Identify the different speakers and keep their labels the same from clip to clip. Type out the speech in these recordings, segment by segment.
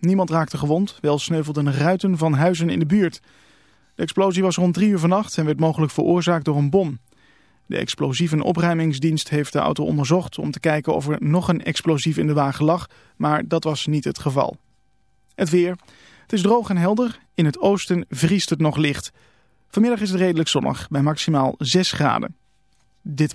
Speaker 1: Niemand raakte gewond, wel sneuvelden ruiten van huizen in de buurt. De explosie was rond drie uur vannacht en werd mogelijk veroorzaakt door een bom. De explosieve opruimingsdienst heeft de auto onderzocht om te kijken of er nog een explosief in de wagen lag, maar dat was niet het geval. Het weer. Het is droog en helder. In het oosten vriest het nog licht. Vanmiddag is het redelijk zonnig bij maximaal 6 graden. Dit.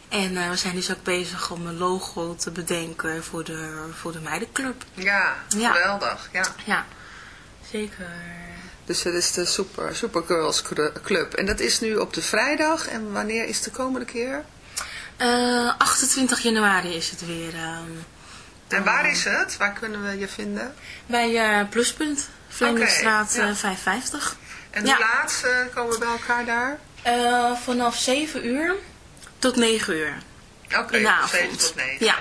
Speaker 2: En eh, we zijn dus ook bezig om een logo te bedenken voor de, voor de meidenclub.
Speaker 3: Ja,
Speaker 2: Ja.
Speaker 3: geweldig. Ja.
Speaker 2: Ja, zeker.
Speaker 3: Dus het is de Super, Supergirls Club. En dat is nu op de vrijdag. En wanneer is de komende keer?
Speaker 2: Eh, 28 januari is het weer. ehm,
Speaker 3: En waar is het? Waar kunnen we je vinden?
Speaker 2: bij eh, Pluspunt, Vlemingstraat
Speaker 3: ja.
Speaker 2: eh, 550.
Speaker 3: En
Speaker 2: Ja.
Speaker 3: hoe laat eh, komen we bij elkaar daar?
Speaker 2: Eh, vanaf 7 uur tot 9 uur
Speaker 3: Oké,
Speaker 2: in de avond.
Speaker 3: 7 tot 9.
Speaker 2: Ja,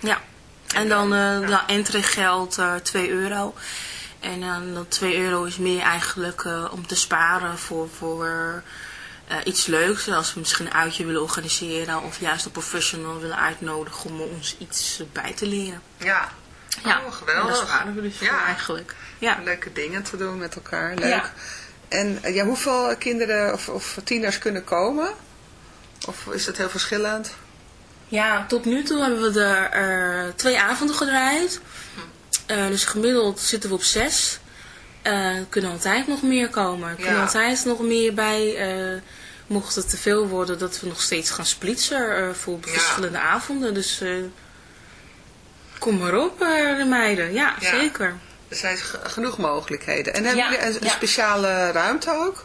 Speaker 2: ja. En dan eh de entree geldt eh 2 euro. En dan dat 2 euro is meer eigenlijk eh, om te sparen voor, voor iets leuks. Als we misschien een uitje willen organiseren of juist een professional willen uitnodigen om ons iets bij te leren.
Speaker 3: Ja.
Speaker 2: Ja,
Speaker 3: Oh, geweldig.
Speaker 2: Daar sparen we dus voor
Speaker 3: Ja.
Speaker 2: eigenlijk. Ja.
Speaker 3: Leuke dingen te doen met elkaar. Leuk.
Speaker 2: Ja.
Speaker 3: En ja, hoeveel kinderen of, of tieners kunnen komen? Of is het heel verschillend?
Speaker 2: Ja, tot nu toe hebben we er eh, twee avonden gedraaid. Eh, dus gemiddeld zitten we op zes. Er kunnen altijd nog meer komen. Er kunnen
Speaker 3: Ja.
Speaker 2: altijd nog meer bij. mocht het te veel worden, dat we nog steeds gaan splitsen voor
Speaker 3: Ja.
Speaker 2: verschillende avonden. Dus kom maar op, de meiden. Ja,
Speaker 3: Ja.
Speaker 2: zeker.
Speaker 3: Er zijn ge- genoeg mogelijkheden. En hebben jullie een, speciale ruimte ook?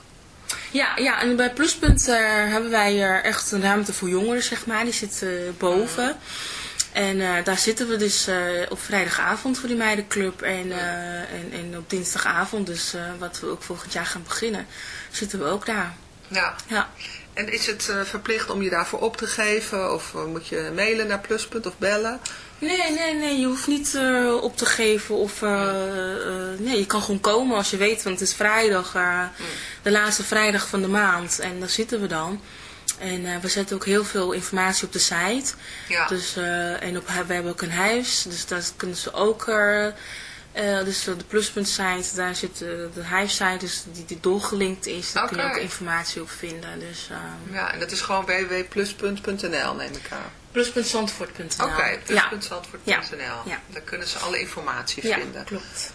Speaker 2: Ja, ja, en bij Pluspunt eh, hebben wij eh, echt een ruimte voor jongeren, zeg maar. Die zit eh, boven. En eh, daar zitten we dus op vrijdagavond voor die meidenclub. En, en, en op dinsdagavond, dus wat we ook volgend jaar gaan beginnen, zitten we ook daar.
Speaker 3: Ja.
Speaker 2: Ja.
Speaker 3: En is het verplicht om je daarvoor op te geven? Of moet je mailen naar Pluspunt of bellen?
Speaker 2: Nee, nee, nee, je hoeft niet eh, op te geven of... eh, eh, nee, je kan gewoon komen als je weet, want het is vrijdag, eh, de laatste vrijdag van de maand. En daar zitten we dan. En we zetten ook heel veel informatie op de site.
Speaker 3: Ja.
Speaker 2: Dus, en op, we hebben ook een huis, dus daar kunnen ze ook... dus de pluspunt site, daar zit de huissite, dus die, die doorgelinkt is. Daar kun je ook informatie op vinden. Dus ehm
Speaker 3: Ja, en dat is gewoon www.pluspunt.nl neem ik aan.
Speaker 2: pluspuntzandvoort.nl
Speaker 3: Oké,
Speaker 2: Ja.
Speaker 3: plus.zandvoort.nl.
Speaker 2: Ja. Ja.
Speaker 3: Daar kunnen ze alle informatie
Speaker 2: ja,
Speaker 3: vinden.
Speaker 2: klopt.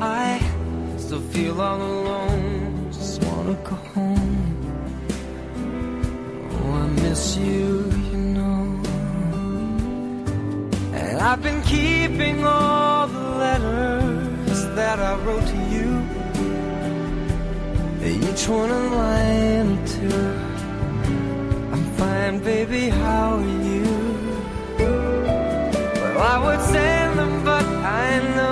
Speaker 4: I
Speaker 5: still feel all alone. Just wanna go home. Oh, I miss you, you know. And I've been keeping all the letters that I wrote to you. Each one a line or two. I'm fine, baby, how are you? Well, I would send them, but I know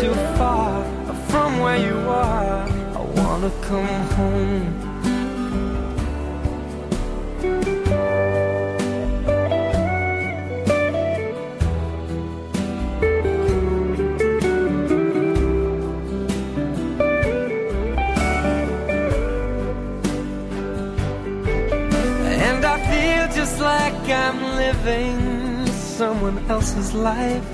Speaker 5: Too far from where you are. I wanna come home. And I feel just like I'm living someone else's life.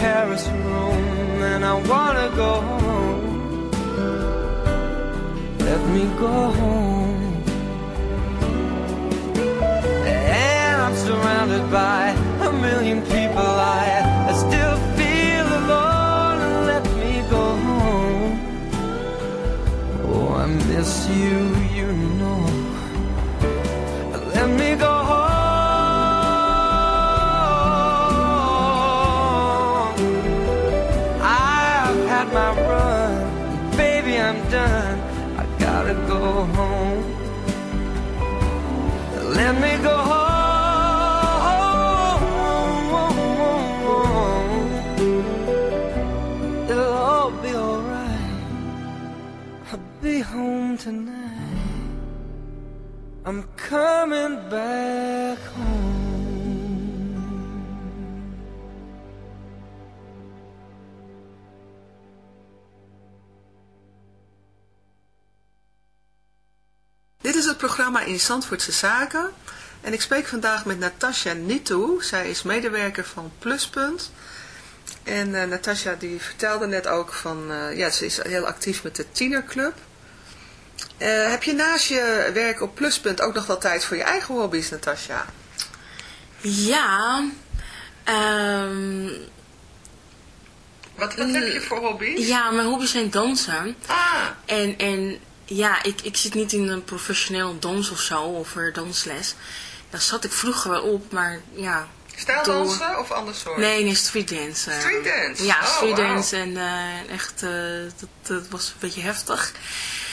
Speaker 5: Paris Rome, and I wanna go home. Let me go home. And I'm surrounded by a million people. I, I still feel alone. And let me go home. Oh, I miss you, coming back home.
Speaker 3: Dit is het programma in Zandvoortse Zaken. En ik spreek vandaag met Natasja Nitou. Zij is medewerker van Pluspunt. En eh Natasja die vertelde net ook van, eh, ja, ze is heel actief met de tienerclub. Eh, heb je naast je werk op Pluspunt ook nog wel tijd voor je eigen hobby's, Natasja?
Speaker 2: Ja, ehm,
Speaker 3: Wat, wat heb je voor hobby's?
Speaker 2: ja, mijn hobby's zijn dansen.
Speaker 3: Ah,
Speaker 2: En, en ja, ik, ik zit niet in een professioneel dans of zo, of dansles. Daar zat ik vroeger wel op, maar ja.
Speaker 3: stijldansen of ander soort?
Speaker 2: Nee, nee, streetdance.
Speaker 3: Streetdance?
Speaker 2: Ja,
Speaker 3: Oh,
Speaker 2: streetdance en eh, echt, eh, dat, dat was een beetje heftig.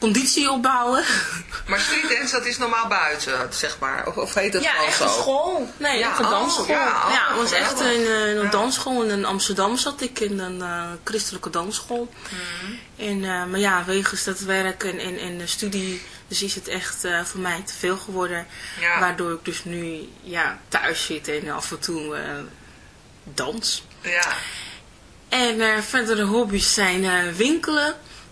Speaker 2: conditie opbouwen.
Speaker 3: Maar streetdance, dat is normaal buiten, zeg maar. Of, of heet het
Speaker 2: ja, echt
Speaker 3: zo?
Speaker 2: een school. Nee,
Speaker 3: Ja,
Speaker 2: echt een
Speaker 3: oh,
Speaker 2: dansschool.
Speaker 3: ja, oh,
Speaker 2: het was echt een, eh, een
Speaker 3: Ja.
Speaker 2: dansschool. In Amsterdam zat ik in een eh, christelijke dansschool.
Speaker 3: Mhm.
Speaker 2: En, eh, maar ja, wegens dat werk en, en, en de studie, dus is het echt voor mij te veel geworden.
Speaker 3: Ja.
Speaker 2: Waardoor ik dus nu ja, thuis zit en af en toe dans.
Speaker 3: Ja.
Speaker 2: En verdere hobby's zijn winkelen.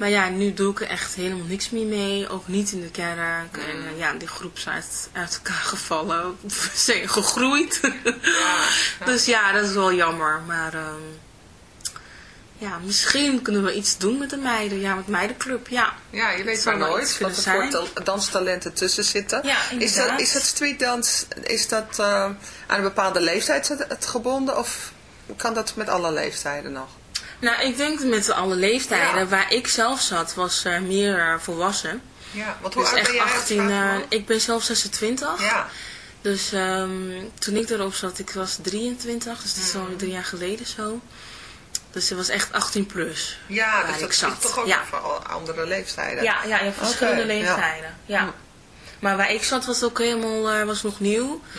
Speaker 2: maar ja, nu doe ik er echt helemaal niks meer mee. Ook niet in de kerk. En eh, ja, die groep is uit, uit elkaar gevallen. Zijn gegroeid. Dus ja, dat is wel jammer. Maar ehm, ja, misschien kunnen we iets doen met de meiden. Ja, met meidenclub, ja.
Speaker 3: Ja, je weet maar nooit wat er
Speaker 2: kunnen
Speaker 3: voor ta- danstalenten tussen zitten.
Speaker 2: Ja,
Speaker 3: is, dat, is dat streetdans, is dat eh, aan een bepaalde leeftijd het gebonden of kan dat met alle leeftijden nog?
Speaker 2: Nou, ik denk met alle leeftijden.
Speaker 3: Ja.
Speaker 2: Waar ik zelf zat, was er meer eh, volwassen.
Speaker 3: Ja, want hoe
Speaker 2: Dus
Speaker 3: oud
Speaker 2: echt
Speaker 3: ben jij? als
Speaker 2: 18,
Speaker 3: vraag
Speaker 2: eh, ik ben zelf 26.
Speaker 3: Ja,
Speaker 2: Dus ehm, toen ik erop zat, ik was 23. Dus dat is al drie jaar geleden zo. Dus het was echt 18 plus.
Speaker 3: ja dus dat
Speaker 2: zat.
Speaker 3: is toch ook
Speaker 2: Ja.
Speaker 3: voor andere leeftijden.
Speaker 2: Ja, ja, hebt verschillende
Speaker 3: ja.
Speaker 2: leeftijden. Ja. Maar waar ik zat was ook helemaal eh, was nog nieuw.
Speaker 3: Hm.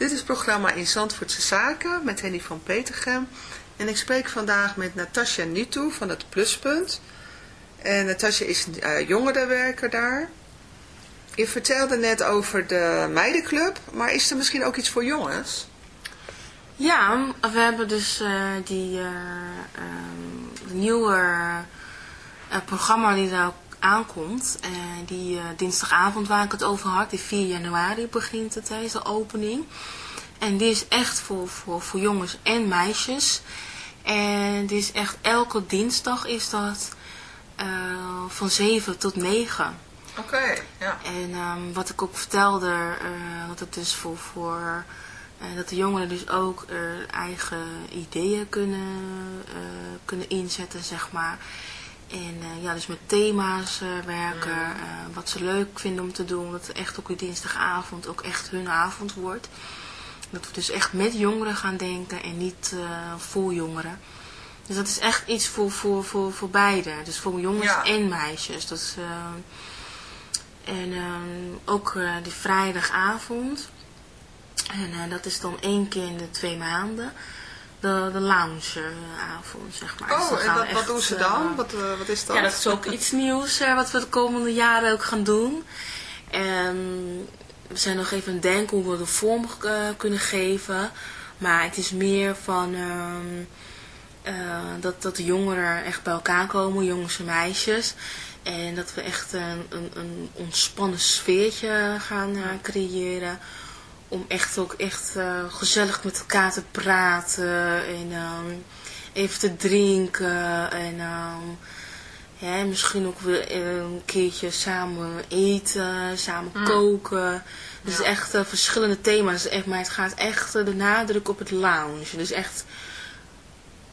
Speaker 3: Dit is het programma In Zandvoortse Zaken met Henny van Petergem. En ik spreek vandaag met Natasja Nitu van het Pluspunt. En Natasja is eh, jongerenwerker daar. Je vertelde net over de meidenclub, maar is er misschien ook iets voor jongens?
Speaker 2: Ja, we hebben dus eh, die eh, ehm, nieuwe programma die daar aankomt. Eh, die eh, dinsdagavond waar ik het over had, die 4 januari begint het, hè, is de opening. En die is echt voor, voor, voor jongens en meisjes. En die is echt elke dinsdag is dat eh, van 7 tot 9.
Speaker 3: Oké, ja.
Speaker 2: En ehm, wat ik ook vertelde, eh, dat het dus voor, voor dat de jongeren dus ook eigen ideeën kunnen, kunnen inzetten, zeg maar. En eh, ja, dus met thema's eh, werken, eh, wat ze leuk vinden om te doen. Dat het echt ook die dinsdagavond ook echt hun avond wordt. Dat we dus echt met jongeren gaan denken en niet voor jongeren. Dus dat is echt iets voor, voor, voor, voor beide. Dus voor jongens
Speaker 3: Ja.
Speaker 2: en meisjes. Dat is, en ook die vrijdagavond. En dat is dan één keer in de twee maanden. De, de loungeavond, zeg maar. Dus
Speaker 3: Oh, en
Speaker 2: gaan we
Speaker 3: wat, doen ze
Speaker 2: eh,
Speaker 3: dan? Wat, eh, wat is dat?
Speaker 2: ja, dat is ook iets nieuws eh, wat we de komende jaren ook gaan doen. En we zijn nog even aan het denken hoe we de vorm eh, kunnen geven. Maar het is meer van ehm, eh, dat, dat de jongeren echt bij elkaar komen, jongens en meisjes. En dat we echt een, een, een ontspannen sfeertje gaan eh, creëren. Om echt ook echt eh, gezellig met elkaar te praten. En ehm, even te drinken. En ehm, ja, misschien ook weer een keertje samen eten, samen
Speaker 3: Mm.
Speaker 2: koken. Dus
Speaker 3: Ja.
Speaker 2: echt eh, verschillende thema's. Echt, maar het gaat echt eh, de nadruk op het lounge. Dus echt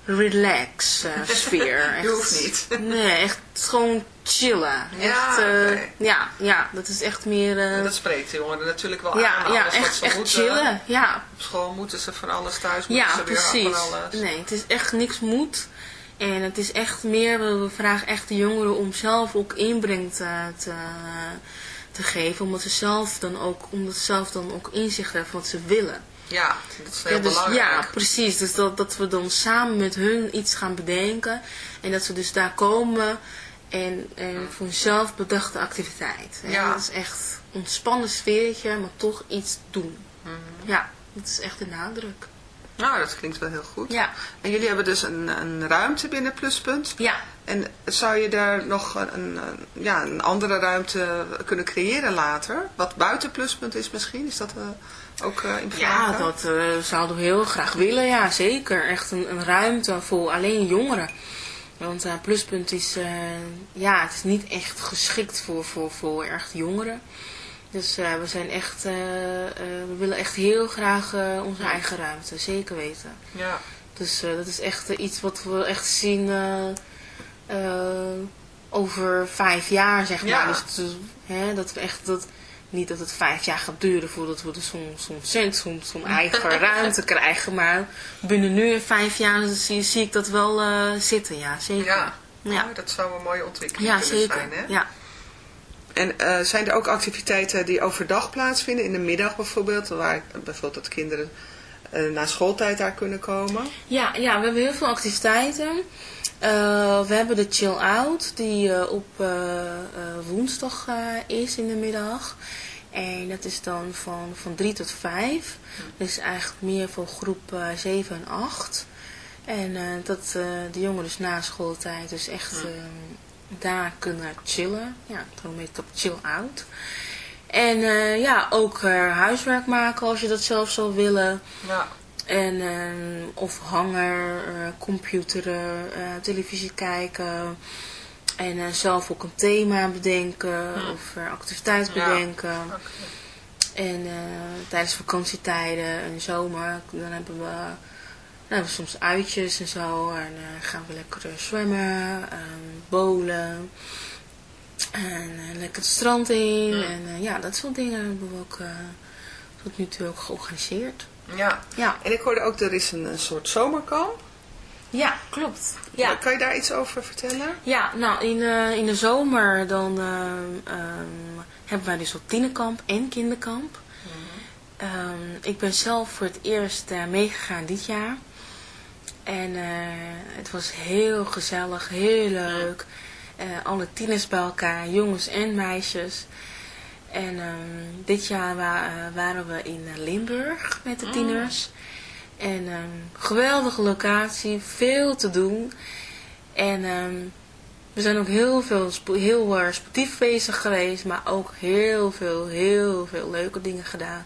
Speaker 2: relax eh, sfeer.
Speaker 3: Je hoeft niet.
Speaker 2: Nee, echt gewoon chillen.
Speaker 3: Ja,
Speaker 2: echt, eh, ja, ja, dat is echt meer... eh,
Speaker 3: Dat spreekt de jongeren natuurlijk wel
Speaker 2: ja,
Speaker 3: aan.
Speaker 2: ja,
Speaker 3: alles wat
Speaker 2: echt,
Speaker 3: ze
Speaker 2: echt
Speaker 3: moeten.
Speaker 2: chillen. Ja,
Speaker 3: Op school moeten ze van alles, thuis moeten
Speaker 2: ja,
Speaker 3: ze weer
Speaker 2: precies.
Speaker 3: van alles.
Speaker 2: Nee, het is echt niks moet. En het is echt meer, we vragen echt de jongeren om zelf ook inbreng te, te, te geven. Omdat ze zelf dan ook, omdat ze zelf dan ook inzicht hebben wat ze willen.
Speaker 3: Ja, dat is heel
Speaker 2: Ja, dus,
Speaker 3: belangrijk.
Speaker 2: ja, precies. Dus dat, dat we dan samen met hun iets gaan bedenken. En dat ze dus daar komen en, en voor hunzelf bedachte activiteit.
Speaker 3: Ja.
Speaker 2: Dat is echt een ontspannen sfeertje, maar toch iets doen.
Speaker 3: Mhm.
Speaker 2: Ja, dat is echt de nadruk.
Speaker 3: Nou, dat klinkt wel heel goed.
Speaker 2: Ja.
Speaker 3: En jullie hebben dus een, een ruimte binnen Pluspunt.
Speaker 2: Ja.
Speaker 3: En zou je daar nog een, een, een- ja, een andere ruimte kunnen creëren later? Wat buiten Pluspunt is misschien? Is dat eh, ook eh, in
Speaker 2: Ja, dat eh, zouden we heel graag willen, ja zeker. Echt een, een ruimte voor alleen jongeren. Want eh, Pluspunt is, ja, het is niet echt geschikt voor, voor, voor echt jongeren. Dus we zijn echt, we willen echt heel graag onze eigen ruimte, zeker weten.
Speaker 3: Ja.
Speaker 2: Dus dat is echt iets wat we echt zien over vijf jaar, zeg maar.
Speaker 3: Ja.
Speaker 2: Dus hè, dat we echt, dat, niet dat het vijf jaar gaat duren voordat we dus zo'n zo'n cent, zo'n zo'n eigen ruimte krijgen. Maar binnen nu en vijf jaar zie, zie ik dat wel eh, zitten, ja, zeker.
Speaker 3: Ja.
Speaker 2: Ja.
Speaker 3: Oh, dat zou een mooie ontwikkeling
Speaker 2: Ja,
Speaker 3: kunnen
Speaker 2: zeker.
Speaker 3: zijn. Hè?
Speaker 2: Ja.
Speaker 3: En eh, zijn er ook activiteiten die overdag plaatsvinden? In de middag bijvoorbeeld? Waar bijvoorbeeld dat kinderen eh, na schooltijd daar kunnen komen?
Speaker 2: Ja, ja, we hebben heel veel activiteiten. Eh, we hebben de chill out die eh, op eh, woensdag is in de middag. En dat is dan van, van 3 tot 5. Dus eigenlijk meer voor groep eh 7 en 8. En dat de jongeren dus na schooltijd dus echt eh, daar kunnen chillen. Ja, daarom heet het ook chill out. En ja, ook huiswerk maken als je dat zelf zou willen.
Speaker 3: Ja.
Speaker 2: En, ehm, of hanger, eh, computeren, eh, televisie kijken. En eh, zelf ook een thema bedenken of activiteit
Speaker 3: Ja.
Speaker 2: bedenken. En tijdens vakantietijden en zomer, dan hebben we, dan hebben we soms uitjes en zo. En gaan we lekker zwemmen, ehm bowlen. En lekker het strand in.
Speaker 3: Ja.
Speaker 2: En ja, dat soort dingen hebben we ook tot nu toe ook georganiseerd.
Speaker 3: Ja.
Speaker 2: Ja.
Speaker 3: En ik hoorde ook, er is een, een soort zomerkamp.
Speaker 2: Ja, klopt. Ja.
Speaker 3: Kan je daar iets over vertellen?
Speaker 2: Ja, nou in, eh, in de zomer dan ehm, ehm, hebben wij dus ook tienerkamp en kinderkamp. Ehm, ik ben zelf voor het eerst eh, meegegaan dit jaar. En eh, het was heel gezellig, heel leuk. Eh, alle tieners bij elkaar, jongens en meisjes. En ehm, dit jaar wa- eh, waren we in eh, Limburg met de tieners. En ehm geweldige locatie, veel te doen. En ehm, We zijn ook heel, veel, heel eh, sportief bezig geweest, maar ook heel veel, heel veel leuke dingen gedaan.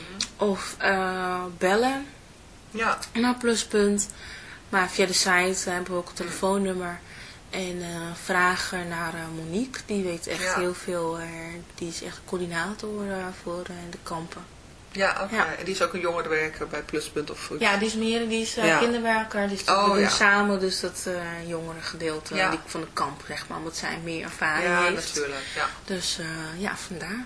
Speaker 2: Of eh, bellen
Speaker 3: Ja.
Speaker 2: naar pluspunt. Maar via de site hebben we ook een telefoonnummer. En eh, vragen naar eh, Monique. Die weet echt
Speaker 3: Ja.
Speaker 2: heel veel. eh, die is echt coördinator eh, voor eh, de kampen.
Speaker 3: Ja, oké.
Speaker 2: Ja.
Speaker 3: En die is ook een jongerenwerker bij Pluspunt of?
Speaker 2: Ja, die is meer, die is eh,
Speaker 3: Ja.
Speaker 2: kinderwerker. Dus
Speaker 3: Oh,
Speaker 2: we doen
Speaker 3: ja.
Speaker 2: samen dus dat eh jongere gedeelte
Speaker 3: Ja.
Speaker 2: die van de kamp, zeg maar. Omdat zij meer ervaring
Speaker 3: Ja,
Speaker 2: heeft.
Speaker 3: natuurlijk. Ja.
Speaker 2: Dus eh, ja, vandaar.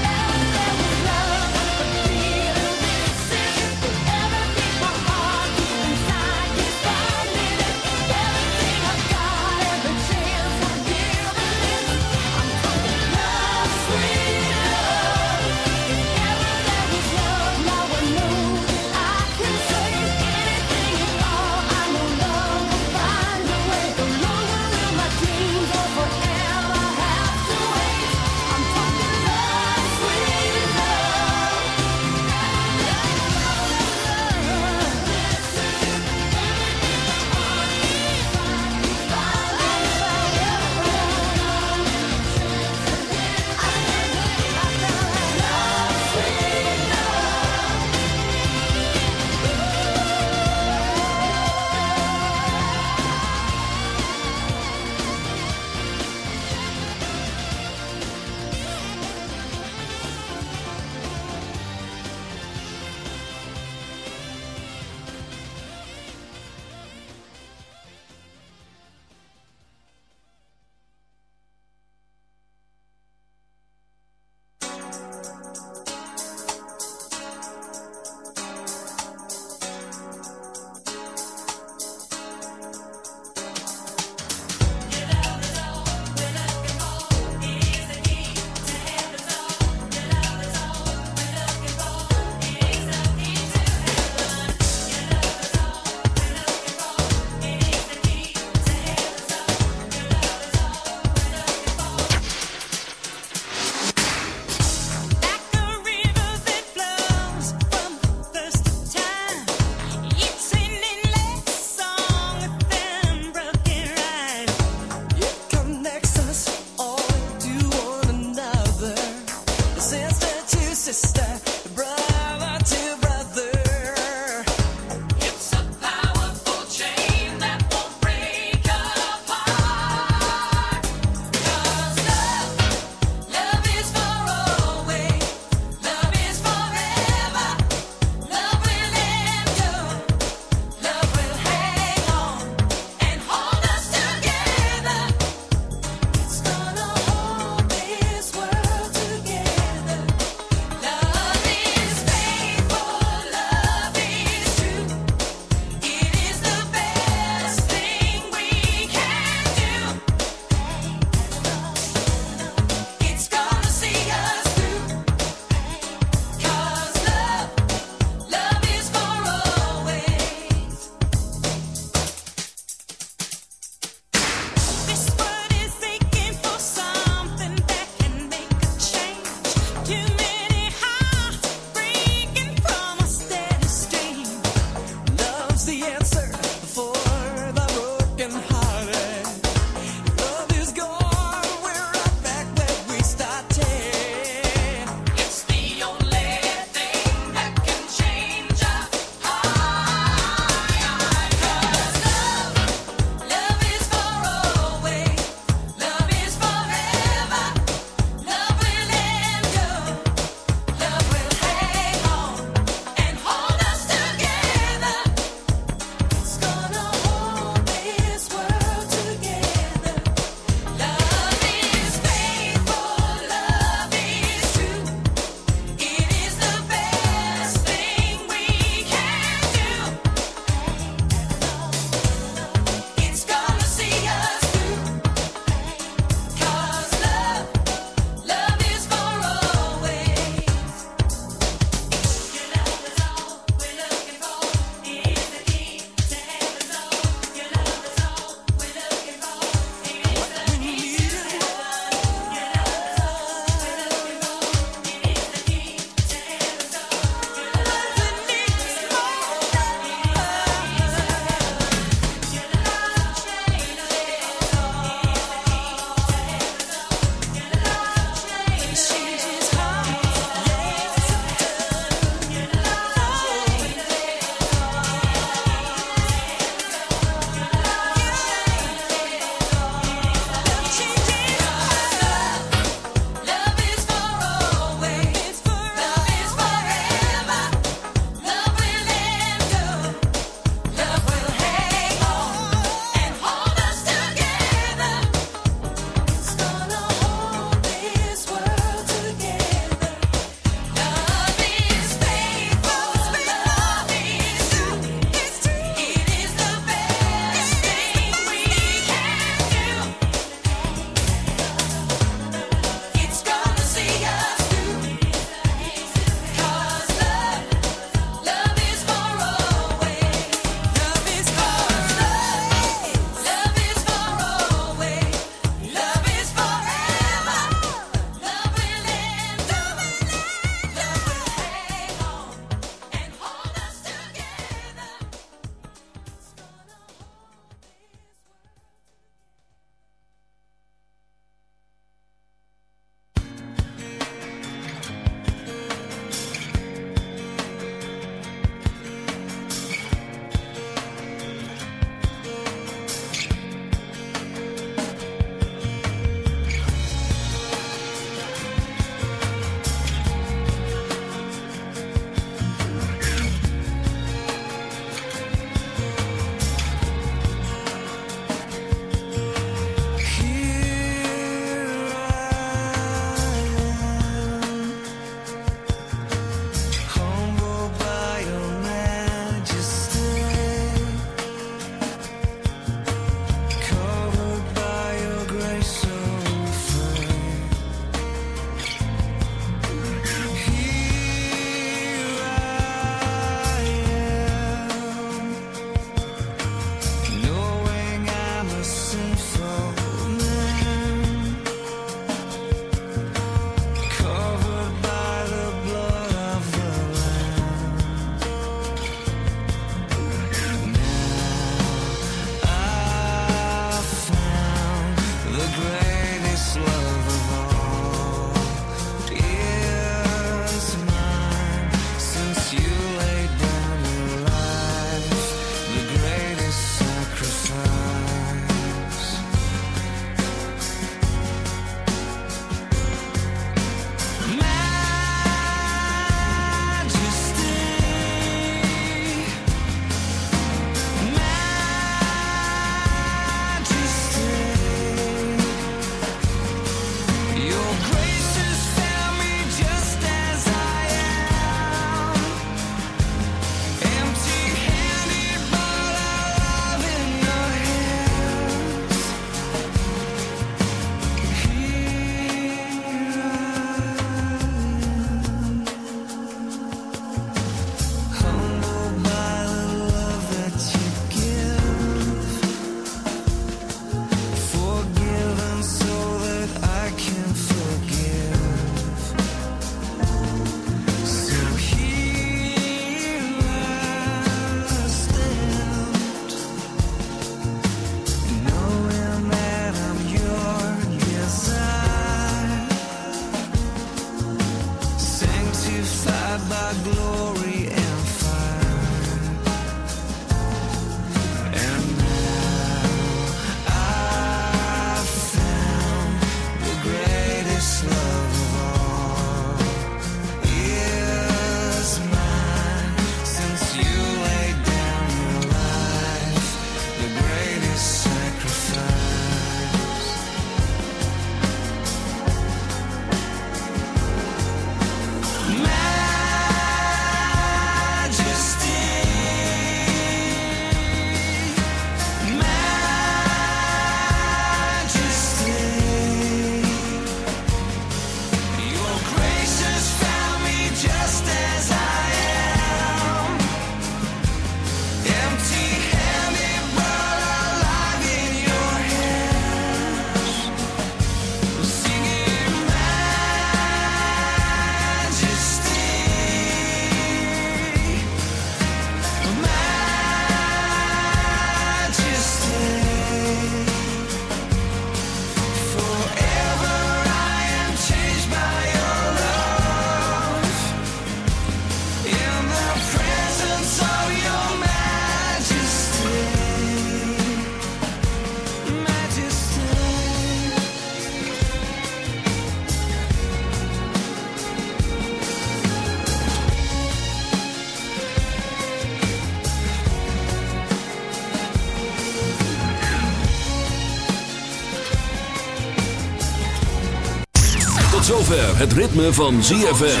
Speaker 6: Zover het ritme van ZFM.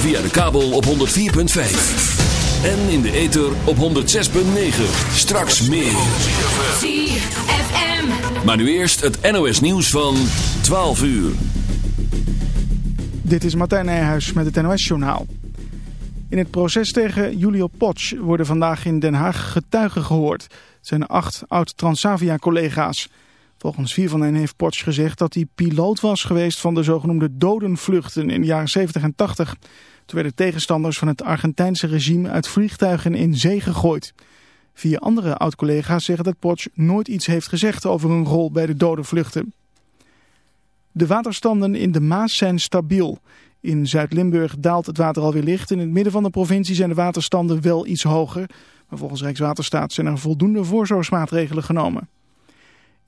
Speaker 6: Via de kabel op 104.5. En in de ether op 106.9. Straks meer.
Speaker 7: ZFM.
Speaker 6: Maar nu eerst het NOS nieuws van 12 uur.
Speaker 1: Dit is Martijn Nijhuis met het NOS-journaal. In het proces tegen Julio Potsch worden vandaag in Den Haag getuigen gehoord. Het zijn acht oud-Transavia-collega's. Volgens vier van hen heeft Potsch gezegd dat hij piloot was geweest van de zogenoemde dodenvluchten in de jaren 70 en 80. Toen werden tegenstanders van het Argentijnse regime uit vliegtuigen in zee gegooid. Vier andere oud-collega's zeggen dat Potsch nooit iets heeft gezegd over een rol bij de dodenvluchten. De waterstanden in de Maas zijn stabiel. In Zuid-Limburg daalt het water alweer licht. In het midden van de provincie zijn de waterstanden wel iets hoger. Maar volgens Rijkswaterstaat zijn er voldoende voorzorgsmaatregelen genomen.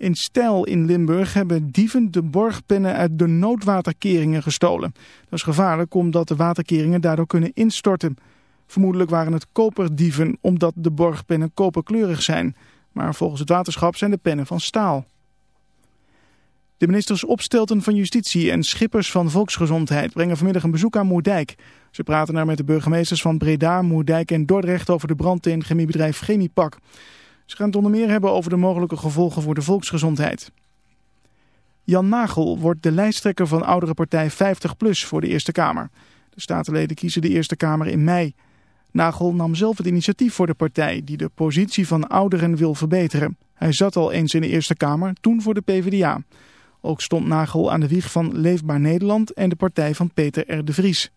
Speaker 1: In Stijl in Limburg hebben dieven de borgpennen uit de noodwaterkeringen gestolen. Dat is gevaarlijk omdat de waterkeringen daardoor kunnen instorten. Vermoedelijk waren het koperdieven omdat de borgpennen koperkleurig zijn. Maar volgens het waterschap zijn de pennen van staal. De ministers Opstelten van Justitie en Schippers van Volksgezondheid brengen vanmiddag een bezoek aan Moerdijk. Ze praten daar met de burgemeesters van Breda, Moerdijk en Dordrecht over de brand in chemiebedrijf Chemiepak. Ze gaan het onder meer hebben over de mogelijke gevolgen voor de volksgezondheid. Jan Nagel wordt de lijsttrekker van oudere partij 50PLUS voor de Eerste Kamer. De statenleden kiezen de Eerste Kamer in mei. Nagel nam zelf het initiatief voor de partij die de positie van ouderen wil verbeteren. Hij zat al eens in de Eerste Kamer, toen voor de PvdA. Ook stond Nagel aan de wieg van Leefbaar Nederland en de partij van Peter R. de Vries.